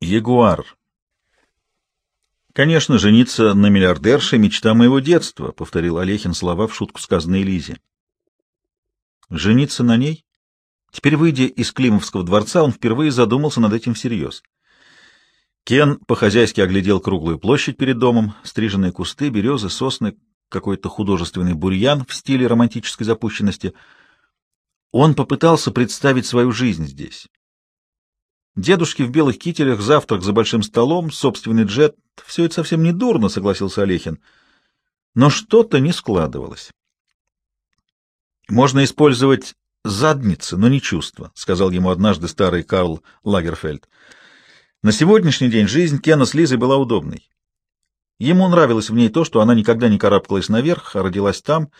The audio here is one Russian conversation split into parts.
Ягуар. Конечно, жениться на миллиардерше — мечта моего детства, — повторил Олехин слова в шутку, сказанные Лизе. Жениться на ней? Теперь, выйдя из Климовского дворца, он впервые задумался над этим всерьез. Кен по-хозяйски оглядел круглую площадь перед домом, стриженные кусты, березы, сосны, какой-то художественный бурьян в стиле романтической запущенности. Он попытался представить свою жизнь здесь. Дедушки в белых кителях, завтрак за большим столом, собственный джет — все это совсем не дурно, — согласился Олехин. Но что-то не складывалось. Можно использовать задницы, но не чувства, — сказал ему однажды старый Карл Лагерфельд. На сегодняшний день жизнь Кена с Лизой была удобной. Ему нравилось в ней то, что она никогда не карабкалась наверх, а родилась там.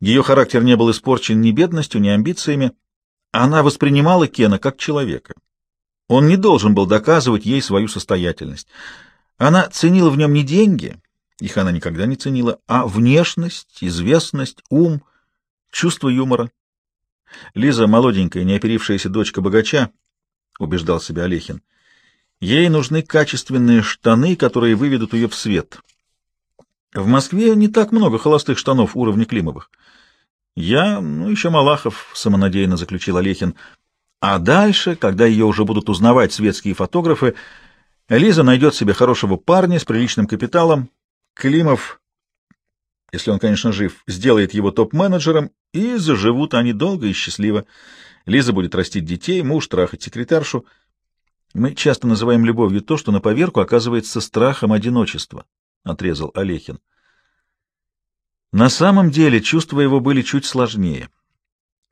Ее характер не был испорчен ни бедностью, ни амбициями. Она воспринимала Кена как человека. Он не должен был доказывать ей свою состоятельность. Она ценила в нем не деньги, их она никогда не ценила, а внешность, известность, ум, чувство юмора. Лиза, молоденькая, неоперившаяся дочка богача, убеждал себя Олехин, ей нужны качественные штаны, которые выведут ее в свет. В Москве не так много холостых штанов уровня Климовых. Я, ну, еще Малахов, самонадеянно заключил Олехин, — а дальше, когда ее уже будут узнавать светские фотографы, Лиза найдет себе хорошего парня с приличным капиталом. Климов, если он, конечно, жив, сделает его топ-менеджером, и заживут они долго и счастливо. Лиза будет растить детей, муж трахать секретаршу. Мы часто называем любовью то, что на поверку оказывается страхом одиночества, — отрезал Олехин. На самом деле чувства его были чуть сложнее.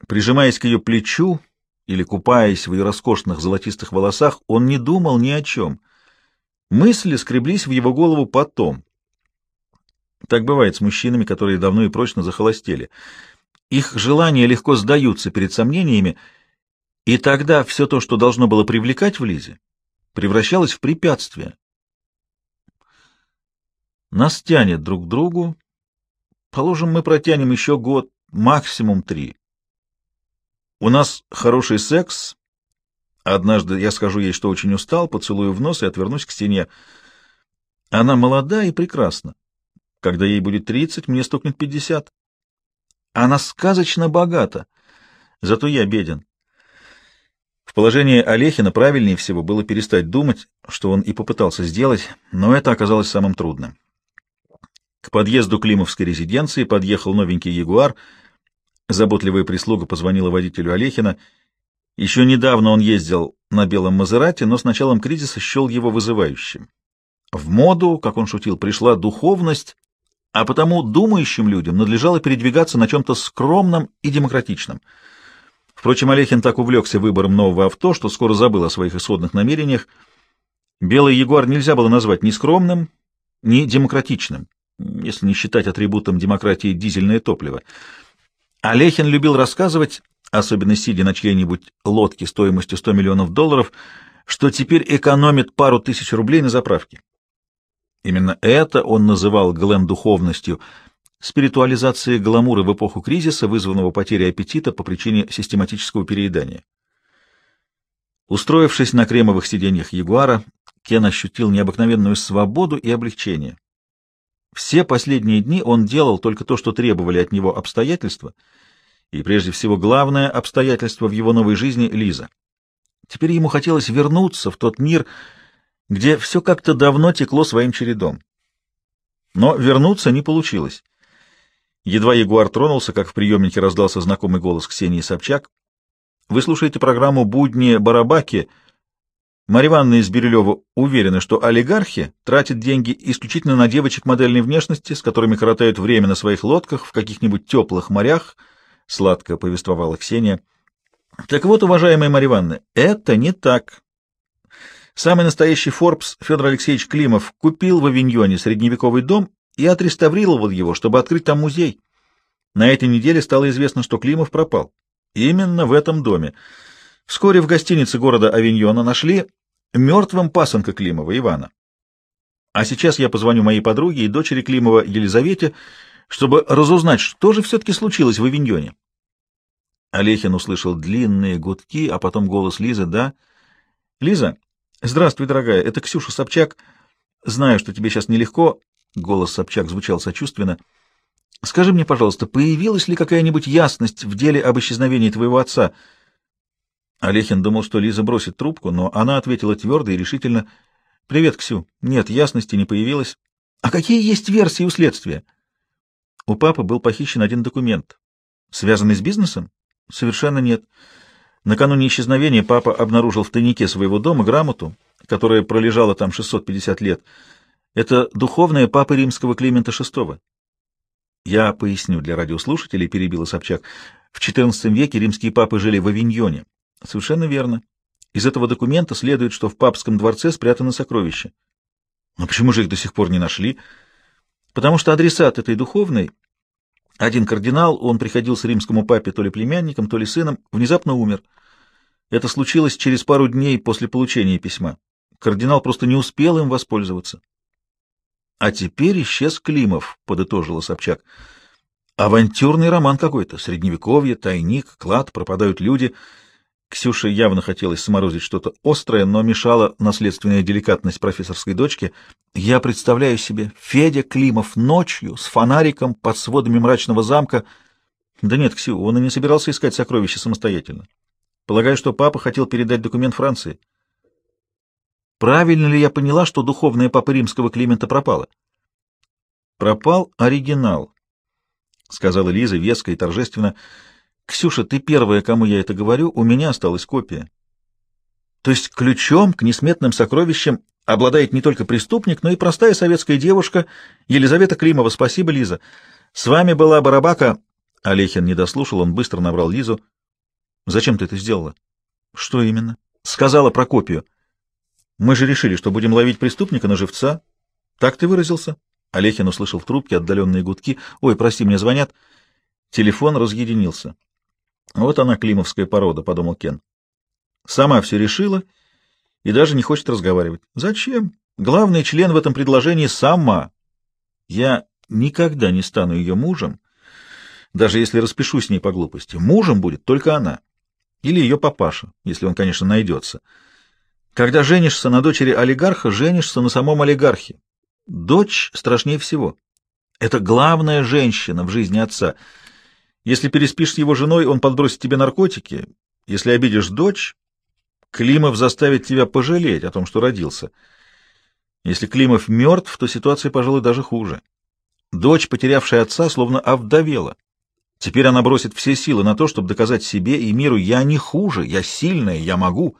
Прижимаясь к ее плечу, или купаясь в ее роскошных золотистых волосах, он не думал ни о чем. Мысли скреблись в его голову потом. Так бывает с мужчинами, которые давно и прочно захолостели. Их желания легко сдаются перед сомнениями, и тогда все то, что должно было привлекать в Лизе, превращалось в препятствие. Нас тянет друг к другу. Положим, мы протянем еще год, максимум три. У нас хороший секс. Однажды я скажу ей, что очень устал, поцелую в нос и отвернусь к стене. Она молода и прекрасна. Когда ей будет тридцать, мне стукнет пятьдесят. Она сказочно богата, зато я беден. В положении Олехина правильнее всего было перестать думать, что он и попытался сделать, но это оказалось самым трудным. К подъезду Климовской резиденции подъехал новенький «Ягуар», Заботливая прислуга позвонила водителю Олехина. Еще недавно он ездил на белом Мазерате, но с началом кризиса счел его вызывающим. В моду, как он шутил, пришла духовность, а потому думающим людям надлежало передвигаться на чем-то скромном и демократичном. Впрочем, Олехин так увлекся выбором нового авто, что скоро забыл о своих исходных намерениях. Белый Ягуар нельзя было назвать ни скромным, ни демократичным, если не считать атрибутом демократии дизельное топливо — Олехин любил рассказывать, особенно сидя на чьей-нибудь лодке стоимостью 100 миллионов долларов, что теперь экономит пару тысяч рублей на заправке. Именно это он называл глэм-духовностью, спиритуализацией гламура в эпоху кризиса, вызванного потерей аппетита по причине систематического переедания. Устроившись на кремовых сиденьях Ягуара, Кен ощутил необыкновенную свободу и облегчение. Все последние дни он делал только то, что требовали от него обстоятельства, и прежде всего главное обстоятельство в его новой жизни — Лиза. Теперь ему хотелось вернуться в тот мир, где все как-то давно текло своим чередом. Но вернуться не получилось. Едва Ягуар тронулся, как в приемнике раздался знакомый голос Ксении Собчак. «Вы слушаете программу «Будни Барабаки» Марья Ивановна из Бирюлева уверена, что олигархи тратят деньги исключительно на девочек модельной внешности, с которыми коротают время на своих лодках в каких-нибудь теплых морях, — сладко повествовала Ксения. Так вот, уважаемая Марья это не так. Самый настоящий Форбс Федор Алексеевич Климов купил в Авиньоне средневековый дом и отреставрировал его, чтобы открыть там музей. На этой неделе стало известно, что Климов пропал. Именно в этом доме. Вскоре в гостинице города Авиньона нашли мертвым пасынка Климова Ивана. А сейчас я позвоню моей подруге и дочери Климова Елизавете, чтобы разузнать, что же все-таки случилось в Авиньоне. Олехин услышал длинные гудки, а потом голос Лизы. «Да, Лиза, Здравствуй, дорогая, это Ксюша Собчак. Знаю, что тебе сейчас нелегко. Голос Собчак звучал сочувственно. Скажи мне, пожалуйста, появилась ли какая-нибудь ясность в деле об исчезновении твоего отца? Олехин думал, что Лиза бросит трубку, но она ответила твердо и решительно. «Привет, Ксю. Нет, ясности не появилось. А какие есть версии у следствия?» У папы был похищен один документ. Связанный с бизнесом? Совершенно нет. Накануне исчезновения папа обнаружил в тайнике своего дома грамоту, которая пролежала там 650 лет. Это духовная папы римского Климента VI. Я поясню для радиослушателей, перебила Собчак. В XIV веке римские папы жили в Авиньоне. Совершенно верно. Из этого документа следует, что в папском дворце спрятаны сокровища. Но почему же их до сих пор не нашли? Потому что адресат этой духовной, один кардинал, он приходился римскому папе то ли племянником, то ли сыном, внезапно умер. Это случилось через пару дней после получения письма. Кардинал просто не успел им воспользоваться. А теперь исчез Климов, подытожила Собчак. Авантюрный роман какой-то, средневековье, тайник, клад, пропадают люди. Ксюше явно хотелось сморозить что-то острое, но мешала наследственная деликатность профессорской дочки. Я представляю себе Федя Климов ночью с фонариком под сводами мрачного замка. Да нет, Ксю, он и не собирался искать сокровища самостоятельно. Полагаю, что папа хотел передать документ Франции. Правильно ли я поняла, что духовная папа римского Климента пропала? Пропал оригинал, сказала Лиза веско и торжественно. Ксюша, ты первая, кому я это говорю, у меня осталась копия. То есть ключом к несметным сокровищам обладает не только преступник, но и простая советская девушка Елизавета Климова. Спасибо, Лиза. С вами была Барабака. Олехин не дослушал, он быстро набрал Лизу. Зачем ты это сделала? Что именно? Сказала про копию. Мы же решили, что будем ловить преступника на живца. Так ты выразился? Олехин услышал в трубке отдаленные гудки. Ой, прости, мне звонят. Телефон разъединился. Вот она, климовская порода, подумал Кен. Сама все решила и даже не хочет разговаривать. Зачем? Главный член в этом предложении сама. Я никогда не стану ее мужем, даже если распишу с ней по глупости. Мужем будет только она. Или ее папаша, если он, конечно, найдется. Когда женишься на дочери олигарха, женишься на самом олигархе. Дочь страшнее всего. Это главная женщина в жизни отца. Если переспишь с его женой, он подбросит тебе наркотики. Если обидишь дочь, Климов заставит тебя пожалеть о том, что родился. Если Климов мертв, то ситуация, пожалуй, даже хуже. Дочь, потерявшая отца, словно овдовела. Теперь она бросит все силы на то, чтобы доказать себе и миру, я не хуже, я сильная, я могу.